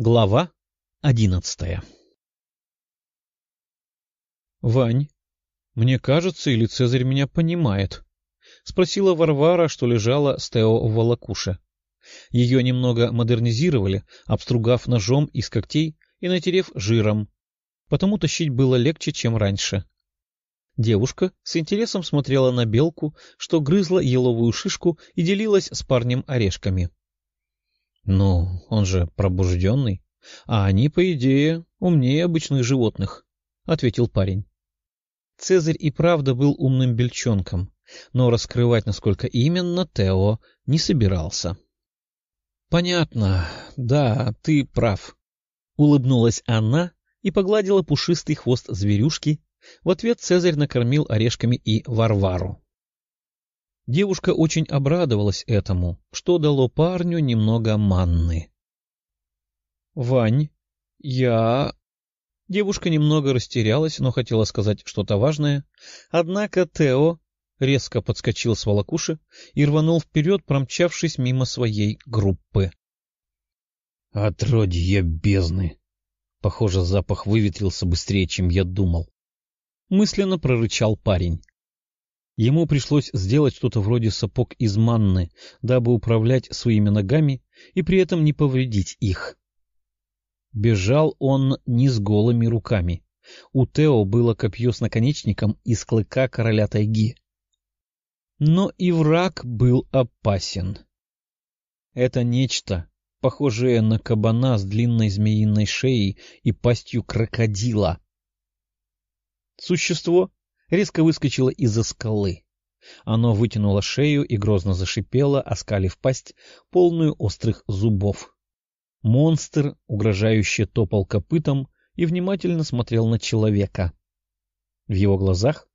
Глава одиннадцатая — Вань, мне кажется, или Цезарь меня понимает? — спросила Варвара, что лежала с Тео в волокуше. Ее немного модернизировали, обстругав ножом из когтей и натерев жиром, потому тащить было легче, чем раньше. Девушка с интересом смотрела на белку, что грызла еловую шишку и делилась с парнем орешками. Ну, он же пробужденный, а они, по идее, умнее обычных животных, — ответил парень. Цезарь и правда был умным бельчонком, но раскрывать, насколько именно, Тео не собирался. — Понятно, да, ты прав, — улыбнулась она и погладила пушистый хвост зверюшки. В ответ Цезарь накормил орешками и Варвару. Девушка очень обрадовалась этому, что дало парню немного манны. — Вань, я... Девушка немного растерялась, но хотела сказать что-то важное. Однако Тео резко подскочил с волокуши и рванул вперед, промчавшись мимо своей группы. — Отродье бездны! Похоже, запах выветрился быстрее, чем я думал. Мысленно прорычал парень. Ему пришлось сделать что-то вроде сапог из манны, дабы управлять своими ногами и при этом не повредить их. Бежал он не с голыми руками. У Тео было копье с наконечником из клыка короля тайги. Но и враг был опасен. Это нечто, похожее на кабана с длинной змеиной шеей и пастью крокодила. Существо резко выскочило из-за скалы. Оно вытянуло шею и грозно зашипело, оскалив пасть, полную острых зубов. Монстр угрожающе топал копытом и внимательно смотрел на человека. В его глазах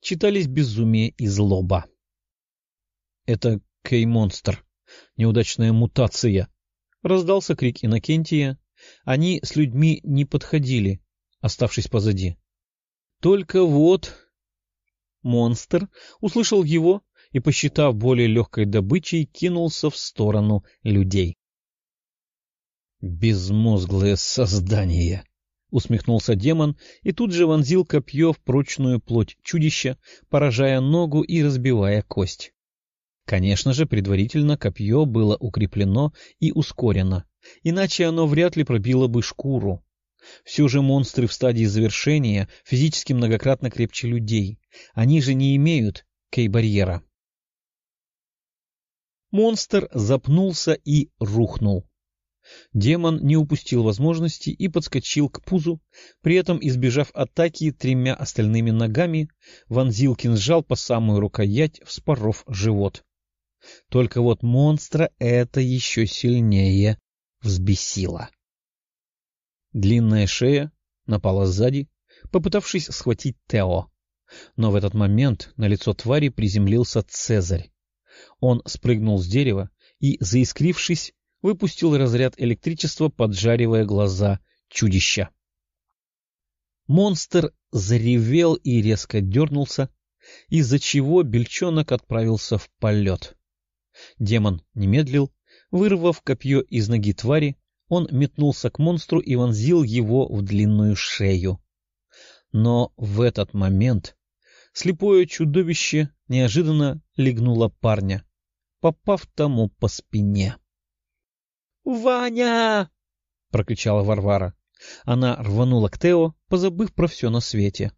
читались безумие и злоба. — Это Кей-монстр. Неудачная мутация. Раздался крик Иннокентия. Они с людьми не подходили, оставшись позади. Только вот... Монстр услышал его и, посчитав более легкой добычей, кинулся в сторону людей. «Безмозглое создание!» — усмехнулся демон и тут же вонзил копье в прочную плоть чудища, поражая ногу и разбивая кость. Конечно же, предварительно копье было укреплено и ускорено, иначе оно вряд ли пробило бы шкуру. Все же монстры в стадии завершения физически многократно крепче людей. Они же не имеют кей-барьера. Монстр запнулся и рухнул. Демон не упустил возможности и подскочил к пузу, при этом избежав атаки тремя остальными ногами, вонзил кинжал по самую рукоять, вспоров живот. Только вот монстра это еще сильнее взбесило. Длинная шея напала сзади, попытавшись схватить Тео. Но в этот момент на лицо твари приземлился Цезарь. Он спрыгнул с дерева и, заискрившись, выпустил разряд электричества, поджаривая глаза чудища. Монстр заревел и резко дернулся, из-за чего бельчонок отправился в полет. Демон не медлил, вырвав копье из ноги твари, он метнулся к монстру и вонзил его в длинную шею. Но в этот момент слепое чудовище неожиданно легнуло парня, попав тому по спине. «Ваня!» — прокричала Варвара. Она рванула к Тео, позабыв про все на свете.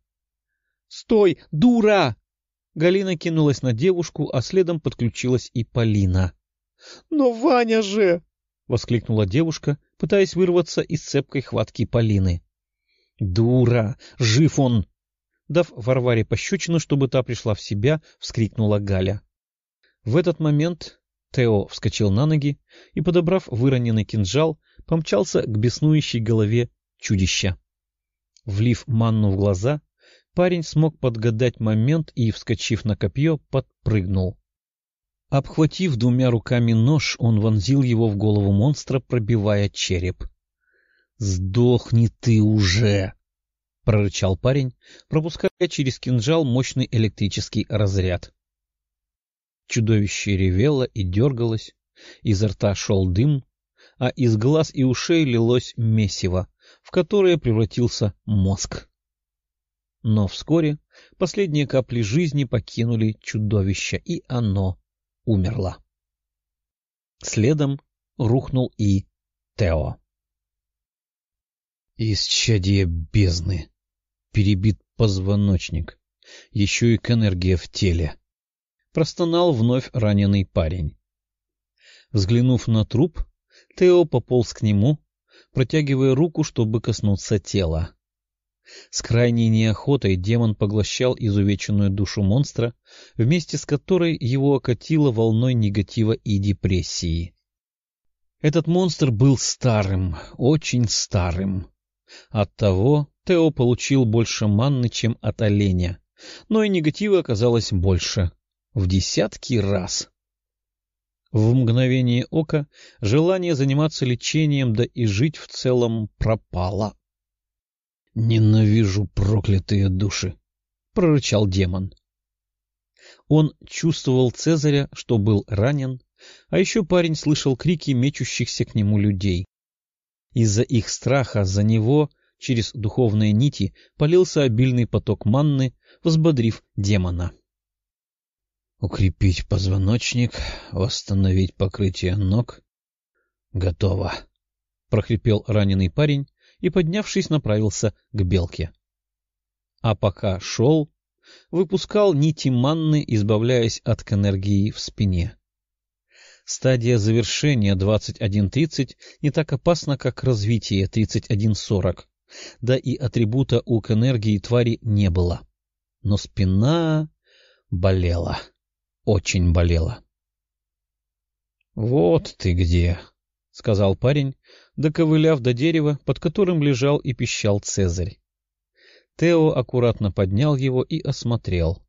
«Стой, дура!» Галина кинулась на девушку, а следом подключилась и Полина. «Но Ваня же!» — воскликнула девушка, пытаясь вырваться из цепкой хватки Полины. «Дура! Жив он!» Дав Варваре пощечину, чтобы та пришла в себя, вскрикнула Галя. В этот момент Тео вскочил на ноги и, подобрав выроненный кинжал, помчался к беснующей голове чудища. Влив манну в глаза, парень смог подгадать момент и, вскочив на копье, подпрыгнул. Обхватив двумя руками нож, он вонзил его в голову монстра, пробивая череп. — Сдохни ты уже! — прорычал парень, пропуская через кинжал мощный электрический разряд. Чудовище ревело и дергалось, изо рта шел дым, а из глаз и ушей лилось месиво, в которое превратился мозг. Но вскоре последние капли жизни покинули чудовище, и оно умерло. Следом рухнул и Тео. Исчадие бездны. Перебит позвоночник. Еще и к энергия в теле. Простонал вновь раненый парень. Взглянув на труп, Тео пополз к нему, протягивая руку, чтобы коснуться тела. С крайней неохотой демон поглощал изувеченную душу монстра, вместе с которой его окатило волной негатива и депрессии. Этот монстр был старым, очень старым. Оттого Тео получил больше манны, чем от оленя, но и негатива оказалось больше, в десятки раз. В мгновение ока желание заниматься лечением, да и жить в целом пропало. «Ненавижу проклятые души!» — прорычал демон. Он чувствовал Цезаря, что был ранен, а еще парень слышал крики мечущихся к нему людей. Из-за их страха за него через духовные нити полился обильный поток манны, взбодрив демона. Укрепить позвоночник, восстановить покрытие ног. Готово, — прохрипел раненый парень и, поднявшись, направился к белке. А пока шел, выпускал нити манны, избавляясь от энергии в спине. Стадия завершения 21.30 не так опасна, как развитие 31.40, да и атрибута у энергии твари не было. Но спина болела, очень болела. — Вот ты где! — сказал парень, доковыляв до дерева, под которым лежал и пищал Цезарь. Тео аккуратно поднял его и осмотрел.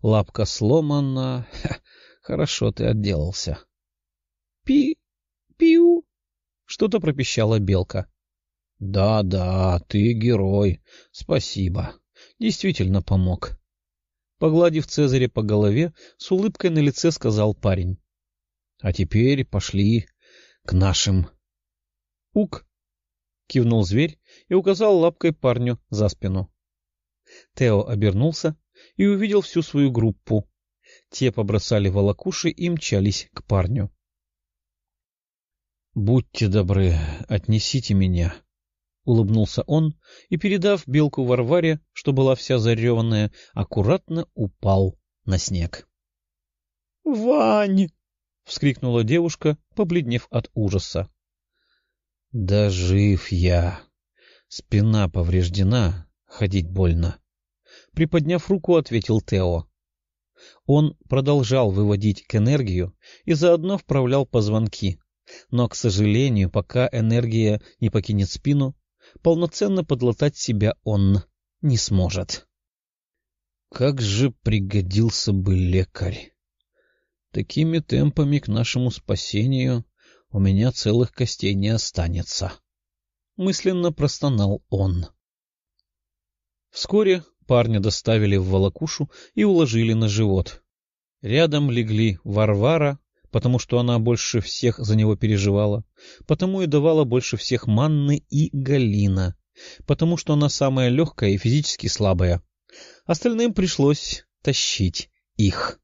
Лапка сломана. Ха, хорошо ты отделался. Пи... пиу... Что-то пропищала белка. Да, да, ты герой. Спасибо. Действительно помог. Погладив Цезаря по голове, с улыбкой на лице сказал парень. — А теперь пошли к нашим Ук! — кивнул зверь и указал лапкой парню за спину. Тео обернулся и увидел всю свою группу. Те побросали волокуши и мчались к парню. — Будьте добры, отнесите меня, — улыбнулся он и, передав белку Варваре, что была вся зареванная, аккуратно упал на снег. — Вань! — вскрикнула девушка, побледнев от ужаса. Да жив я. Спина повреждена, ходить больно. Приподняв руку, ответил Тео. Он продолжал выводить к энергию и заодно вправлял позвонки. Но, к сожалению, пока энергия не покинет спину, полноценно подлатать себя он не сможет. Как же пригодился бы лекарь! Такими темпами к нашему спасению у меня целых костей не останется. Мысленно простонал он. Вскоре парня доставили в волокушу и уложили на живот. Рядом легли Варвара, потому что она больше всех за него переживала, потому и давала больше всех манны и Галина, потому что она самая легкая и физически слабая. Остальным пришлось тащить их.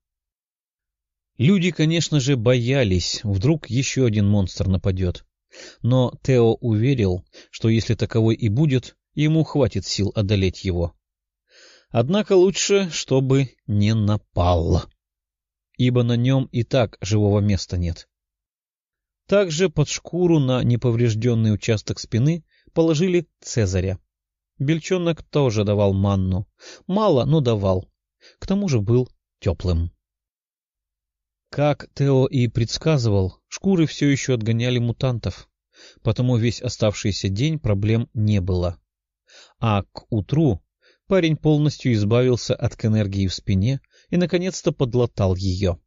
Люди, конечно же, боялись, вдруг еще один монстр нападет. Но Тео уверил, что если таковой и будет, ему хватит сил одолеть его. Однако лучше, чтобы не напал, ибо на нем и так живого места нет. Также под шкуру на неповрежденный участок спины положили Цезаря. Бельчонок тоже давал манну. Мало, но давал. К тому же был теплым. Как Тео и предсказывал, шкуры все еще отгоняли мутантов, потому весь оставшийся день проблем не было. А к утру парень полностью избавился от энергии в спине и, наконец-то, подлатал ее.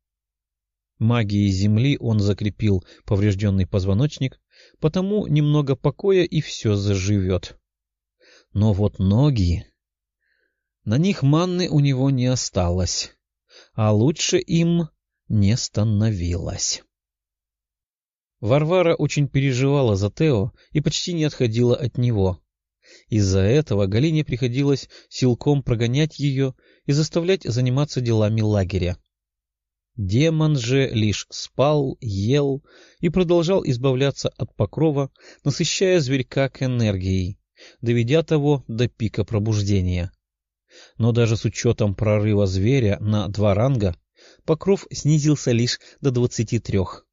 Магией земли он закрепил поврежденный позвоночник, потому немного покоя и все заживет. Но вот ноги... На них манны у него не осталось, а лучше им не становилось. Варвара очень переживала за Тео и почти не отходила от него. Из-за этого Галине приходилось силком прогонять ее и заставлять заниматься делами лагеря. Демон же лишь спал, ел и продолжал избавляться от покрова, насыщая зверька к энергии, доведя того до пика пробуждения. Но даже с учетом прорыва зверя на два ранга, покров снизился лишь до двадцати трех.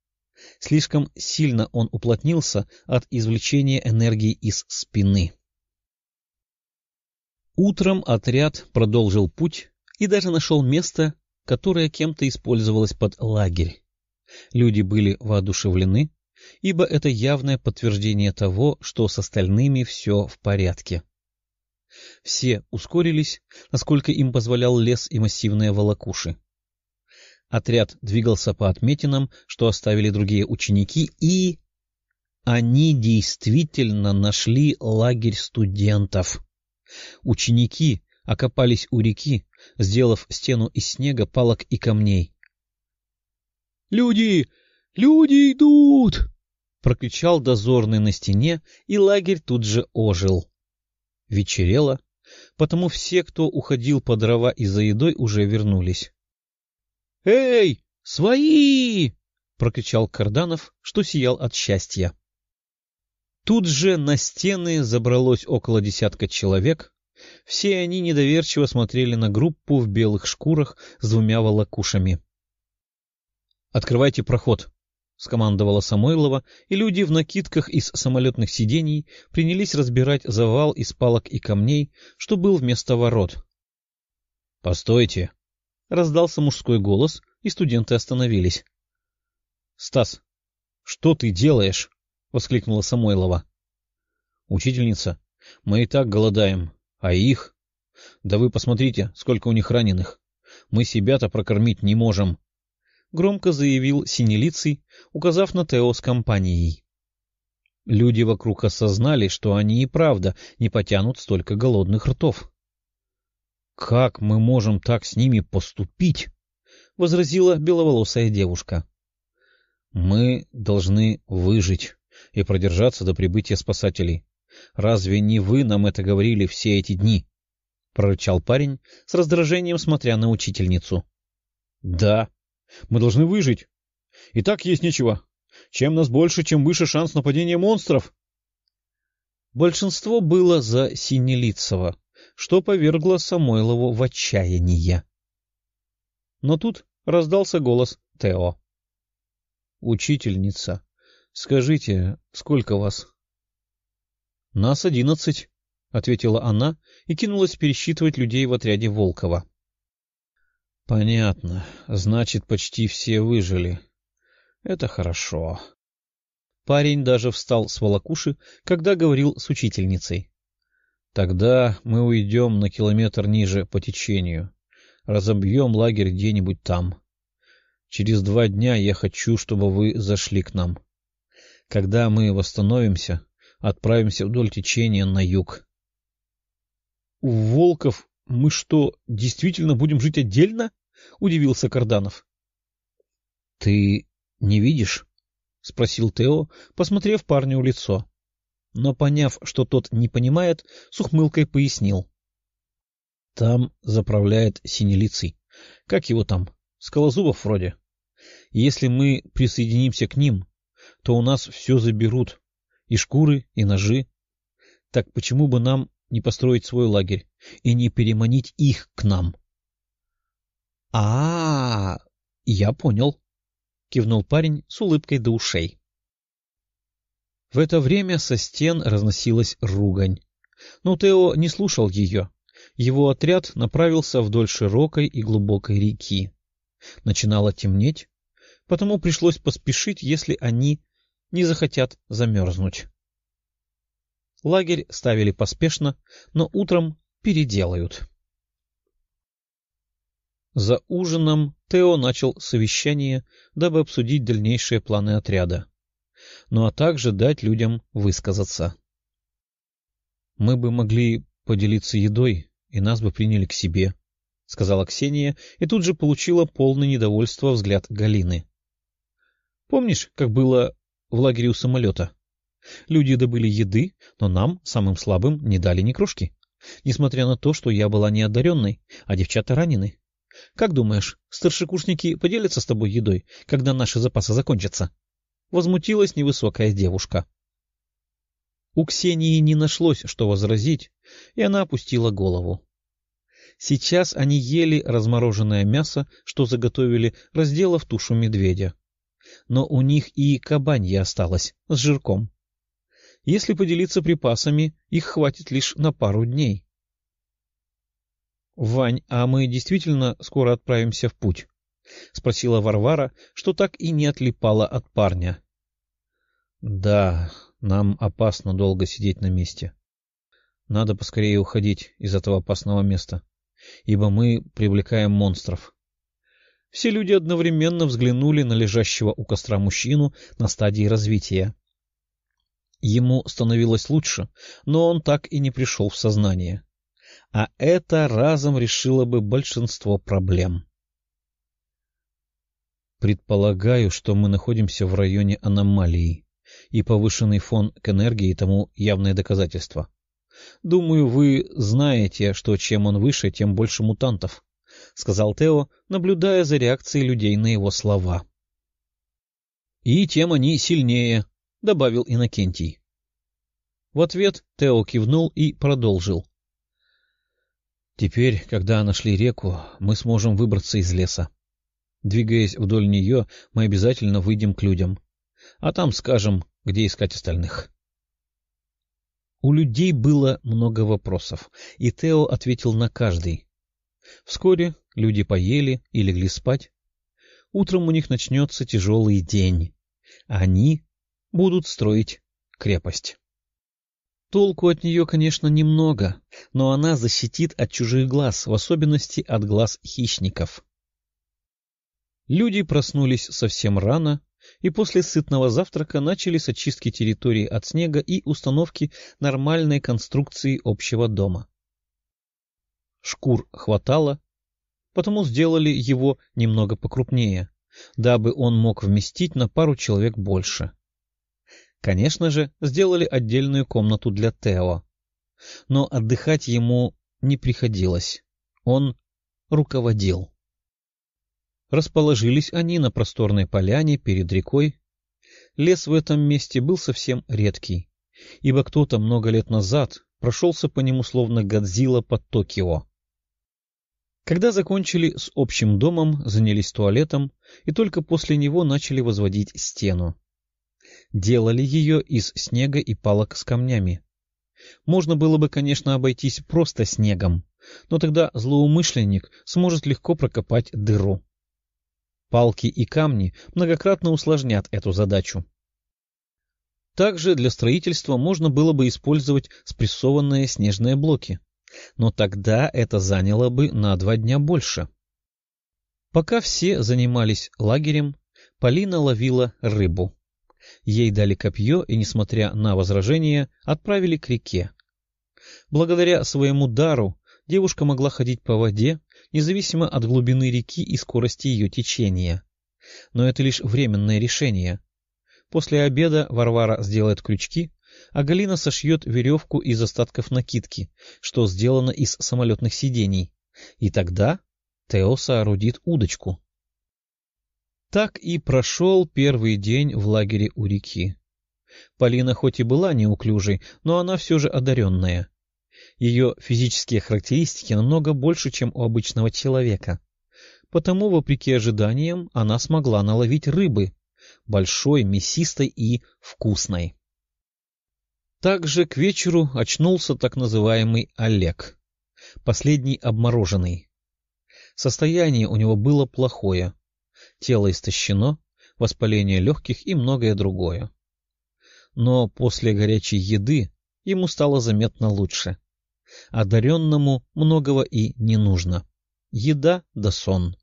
Слишком сильно он уплотнился от извлечения энергии из спины. Утром отряд продолжил путь и даже нашел место, которое кем-то использовалось под лагерь. Люди были воодушевлены, ибо это явное подтверждение того, что с остальными все в порядке. Все ускорились, насколько им позволял лес и массивные волокуши. Отряд двигался по отметинам, что оставили другие ученики, и... Они действительно нашли лагерь студентов. Ученики окопались у реки, сделав стену из снега, палок и камней. — Люди! Люди идут! — прокричал дозорный на стене, и лагерь тут же ожил. Вечерело, потому все, кто уходил по дрова и за едой, уже вернулись. — Эй, свои! — прокричал Карданов, что сиял от счастья. Тут же на стены забралось около десятка человек. Все они недоверчиво смотрели на группу в белых шкурах с двумя волокушами. — Открывайте проход, — скомандовала Самойлова, и люди в накидках из самолетных сидений принялись разбирать завал из палок и камней, что был вместо ворот. — Постойте! — раздался мужской голос, и студенты остановились. — Стас, что ты делаешь? — воскликнула Самойлова. — Учительница, мы и так голодаем, а их... Да вы посмотрите, сколько у них раненых. Мы себя-то прокормить не можем. Громко заявил Синелицый, указав на Тео с компанией. Люди вокруг осознали, что они и правда не потянут столько голодных ртов. — Как мы можем так с ними поступить? — возразила беловолосая девушка. — Мы должны выжить и продержаться до прибытия спасателей. Разве не вы нам это говорили все эти дни? — прорычал парень, с раздражением смотря на учительницу. — Да, мы должны выжить. И так есть нечего. Чем нас больше, чем выше шанс нападения монстров. Большинство было за Синелицева, что повергло Самойлову в отчаяние. Но тут раздался голос Тео. — Учительница, Скажите, сколько вас? — Нас одиннадцать, — ответила она и кинулась пересчитывать людей в отряде Волкова. — Понятно. Значит, почти все выжили. Это хорошо. Парень даже встал с волокуши, когда говорил с учительницей. — Тогда мы уйдем на километр ниже по течению. Разобьем лагерь где-нибудь там. Через два дня я хочу, чтобы вы зашли к нам. — когда мы восстановимся, отправимся вдоль течения на юг. — У волков мы что, действительно будем жить отдельно? — удивился Карданов. — Ты не видишь? — спросил Тео, посмотрев парню в лицо. Но, поняв, что тот не понимает, с ухмылкой пояснил. — Там заправляет синелицый. Как его там? Скалозубов вроде. Если мы присоединимся к ним, то у нас все заберут, и шкуры, и ножи. Так почему бы нам не построить свой лагерь и не переманить их к нам? — А, -а, -а я понял, — кивнул парень с улыбкой до ушей. В это время со стен разносилась ругань. Но Тео не слушал ее. Его отряд направился вдоль широкой и глубокой реки. Начинало темнеть, потому пришлось поспешить, если они не захотят замерзнуть. Лагерь ставили поспешно, но утром переделают. За ужином Тео начал совещание, дабы обсудить дальнейшие планы отряда, ну а также дать людям высказаться. «Мы бы могли поделиться едой, и нас бы приняли к себе», — сказала Ксения, и тут же получила полное недовольство взгляд Галины. Помнишь, как было в лагере у самолета. Люди добыли еды, но нам, самым слабым, не дали ни крошки, несмотря на то, что я была неодаренной, а девчата ранены. Как думаешь, старшекурсники поделятся с тобой едой, когда наши запасы закончатся? Возмутилась невысокая девушка. У Ксении не нашлось, что возразить, и она опустила голову. Сейчас они ели размороженное мясо, что заготовили, разделав тушу медведя. Но у них и кабанье осталось, с жирком. Если поделиться припасами, их хватит лишь на пару дней. — Вань, а мы действительно скоро отправимся в путь? — спросила Варвара, что так и не отлипала от парня. — Да, нам опасно долго сидеть на месте. Надо поскорее уходить из этого опасного места, ибо мы привлекаем монстров. Все люди одновременно взглянули на лежащего у костра мужчину на стадии развития. Ему становилось лучше, но он так и не пришел в сознание. А это разом решило бы большинство проблем. Предполагаю, что мы находимся в районе аномалии, и повышенный фон к энергии тому явное доказательство. Думаю, вы знаете, что чем он выше, тем больше мутантов, — сказал Тео, наблюдая за реакцией людей на его слова. — И тем они сильнее, — добавил Иннокентий. В ответ Тео кивнул и продолжил. — Теперь, когда нашли реку, мы сможем выбраться из леса. Двигаясь вдоль нее, мы обязательно выйдем к людям. А там скажем, где искать остальных. У людей было много вопросов, и Тео ответил на каждый. Вскоре люди поели и легли спать. Утром у них начнется тяжелый день. Они будут строить крепость. Толку от нее, конечно, немного, но она защитит от чужих глаз, в особенности от глаз хищников. Люди проснулись совсем рано и после сытного завтрака начали с очистки территории от снега и установки нормальной конструкции общего дома. Шкур хватало, потому сделали его немного покрупнее, дабы он мог вместить на пару человек больше. Конечно же, сделали отдельную комнату для Тео. Но отдыхать ему не приходилось. Он руководил. Расположились они на просторной поляне перед рекой. Лес в этом месте был совсем редкий, ибо кто-то много лет назад прошелся по нему словно Годзилла под Токио. Когда закончили с общим домом, занялись туалетом и только после него начали возводить стену. Делали ее из снега и палок с камнями. Можно было бы, конечно, обойтись просто снегом, но тогда злоумышленник сможет легко прокопать дыру. Палки и камни многократно усложнят эту задачу. Также для строительства можно было бы использовать спрессованные снежные блоки, но тогда это заняло бы на два дня больше. Пока все занимались лагерем, Полина ловила рыбу. Ей дали копье и, несмотря на возражения, отправили к реке. Благодаря своему дару девушка могла ходить по воде, независимо от глубины реки и скорости ее течения. Но это лишь временное решение. После обеда Варвара сделает крючки, а Галина сошьет веревку из остатков накидки, что сделано из самолетных сидений, и тогда Тео соорудит удочку. Так и прошел первый день в лагере у реки. Полина хоть и была неуклюжей, но она все же одаренная. Ее физические характеристики намного больше, чем у обычного человека. Потому, вопреки ожиданиям, она смогла наловить рыбы, большой, мясистой и вкусной. Также к вечеру очнулся так называемый Олег, последний обмороженный. Состояние у него было плохое. Тело истощено, воспаление легких и многое другое. Но после горячей еды ему стало заметно лучше. Одаренному многого и не нужно. Еда да сон.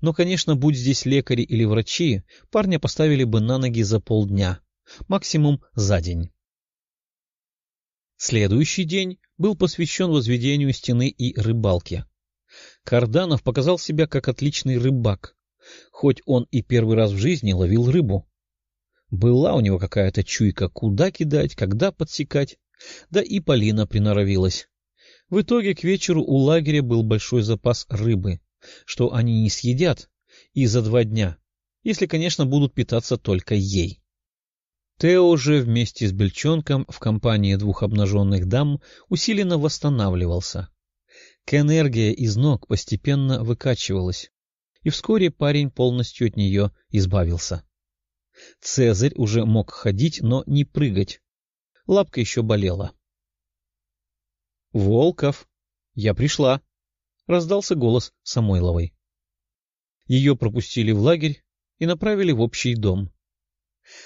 Но, конечно, будь здесь лекари или врачи, парня поставили бы на ноги за полдня, максимум за день. Следующий день был посвящен возведению стены и рыбалке. Карданов показал себя как отличный рыбак, хоть он и первый раз в жизни ловил рыбу. Была у него какая-то чуйка, куда кидать, когда подсекать, да и Полина приноровилась. В итоге к вечеру у лагеря был большой запас рыбы, что они не съедят и за два дня, если, конечно, будут питаться только ей. Тео же вместе с Бельчонком в компании двух обнаженных дам усиленно восстанавливался. К энергия из ног постепенно выкачивалась, и вскоре парень полностью от нее избавился. Цезарь уже мог ходить, но не прыгать. Лапка еще болела. — Волков, я пришла! — раздался голос Самойловой. Ее пропустили в лагерь и направили в общий дом.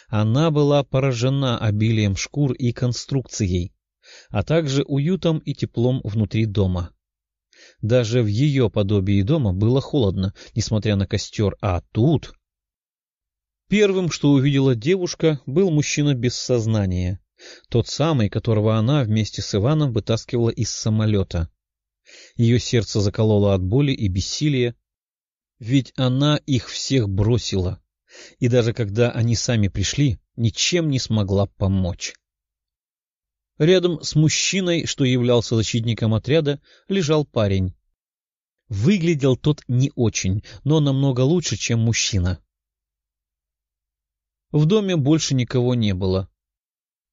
Она была поражена обилием шкур и конструкцией, а также уютом и теплом внутри дома. Даже в ее подобии дома было холодно, несмотря на костер, а тут... Первым, что увидела девушка, был мужчина без сознания, тот самый, которого она вместе с Иваном вытаскивала из самолета. Ее сердце закололо от боли и бессилия, ведь она их всех бросила, и даже когда они сами пришли, ничем не смогла помочь. Рядом с мужчиной, что являлся защитником отряда, лежал парень. Выглядел тот не очень, но намного лучше, чем мужчина. В доме больше никого не было.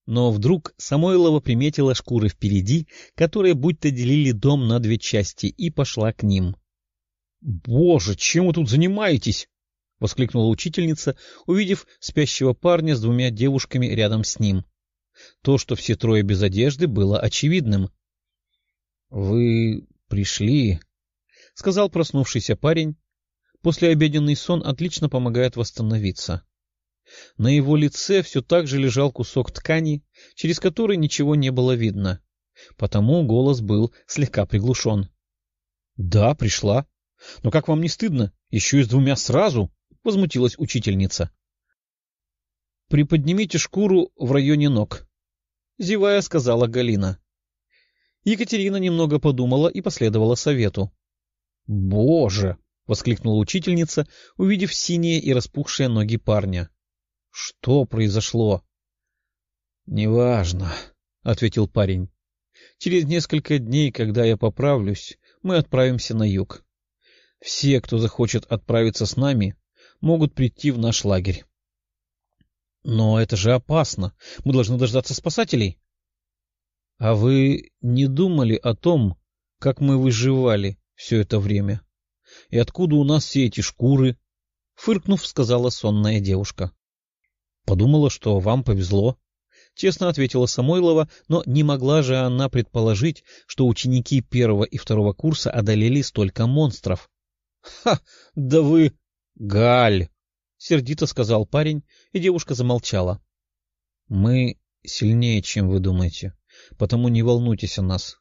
Но вдруг Самойлова приметила шкуры впереди, которые будто делили дом на две части, и пошла к ним. — Боже, чем вы тут занимаетесь? — воскликнула учительница, увидев спящего парня с двумя девушками рядом с ним. То, что все трое без одежды, было очевидным. — Вы пришли, — сказал проснувшийся парень. Послеобеденный сон отлично помогает восстановиться. На его лице все так же лежал кусок ткани, через который ничего не было видно, потому голос был слегка приглушен. — Да, пришла. Но как вам не стыдно? Еще и с двумя сразу? — возмутилась учительница. — Приподнимите шкуру в районе ног, — зевая сказала Галина. Екатерина немного подумала и последовала совету. — Боже! — воскликнула учительница, увидев синие и распухшие ноги парня. — Что произошло? — Неважно, — ответил парень. — Через несколько дней, когда я поправлюсь, мы отправимся на юг. Все, кто захочет отправиться с нами, могут прийти в наш лагерь. — Но это же опасно. Мы должны дождаться спасателей. — А вы не думали о том, как мы выживали все это время? И откуда у нас все эти шкуры? — фыркнув, сказала сонная девушка. — Подумала, что вам повезло. — честно ответила Самойлова, но не могла же она предположить, что ученики первого и второго курса одолели столько монстров. — Ха! Да вы... — Галь! — сердито сказал парень, и девушка замолчала. — Мы сильнее, чем вы думаете, потому не волнуйтесь о нас.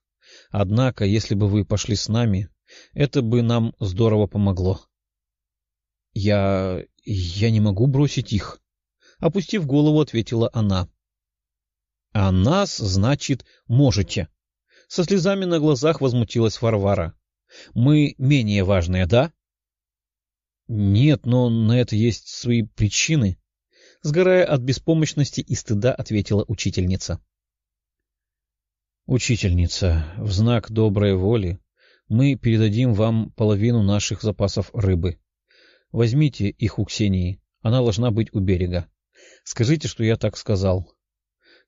Однако, если бы вы пошли с нами, это бы нам здорово помогло. — Я... я не могу бросить их, — опустив голову, ответила она. — А нас, значит, можете. Со слезами на глазах возмутилась Варвара. Мы менее важные, да? — Нет, но на это есть свои причины. Сгорая от беспомощности и стыда, ответила учительница. — Учительница, в знак доброй воли мы передадим вам половину наших запасов рыбы. Возьмите их у Ксении, она должна быть у берега. Скажите, что я так сказал.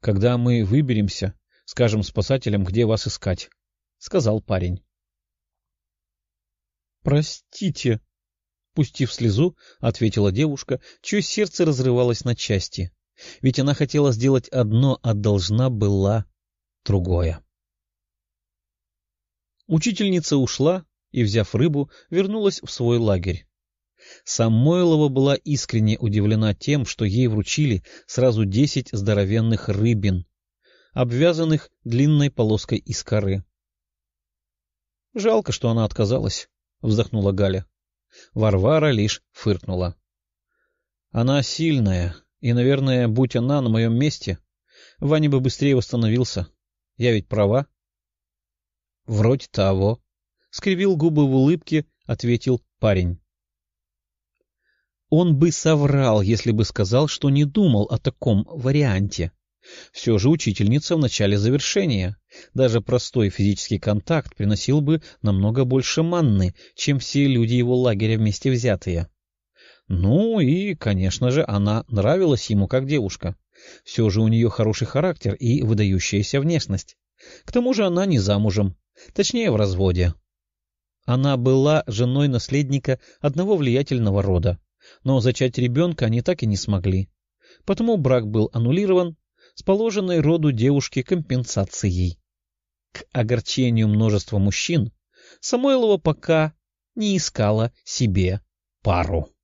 Когда мы выберемся, скажем спасателям, где вас искать, — сказал парень. «Простите», — пустив слезу, ответила девушка, чье сердце разрывалось на части. Ведь она хотела сделать одно, а должна была другое. Учительница ушла и, взяв рыбу, вернулась в свой лагерь. Самойлова была искренне удивлена тем, что ей вручили сразу десять здоровенных рыбин, обвязанных длинной полоской из коры. Жалко, что она отказалась. — вздохнула Галя. Варвара лишь фыркнула. — Она сильная, и, наверное, будь она на моем месте, Ваня бы быстрее восстановился. Я ведь права? — Вроде того. — скривил губы в улыбке, ответил парень. Он бы соврал, если бы сказал, что не думал о таком варианте. Все же учительница в начале завершения. Даже простой физический контакт приносил бы намного больше манны, чем все люди его лагеря вместе взятые. Ну и, конечно же, она нравилась ему как девушка. Все же у нее хороший характер и выдающаяся внешность. К тому же она не замужем, точнее в разводе. Она была женой наследника одного влиятельного рода, но зачать ребенка они так и не смогли. Потому брак был аннулирован с положенной роду девушки компенсацией. К огорчению множества мужчин Самойлова пока не искала себе пару.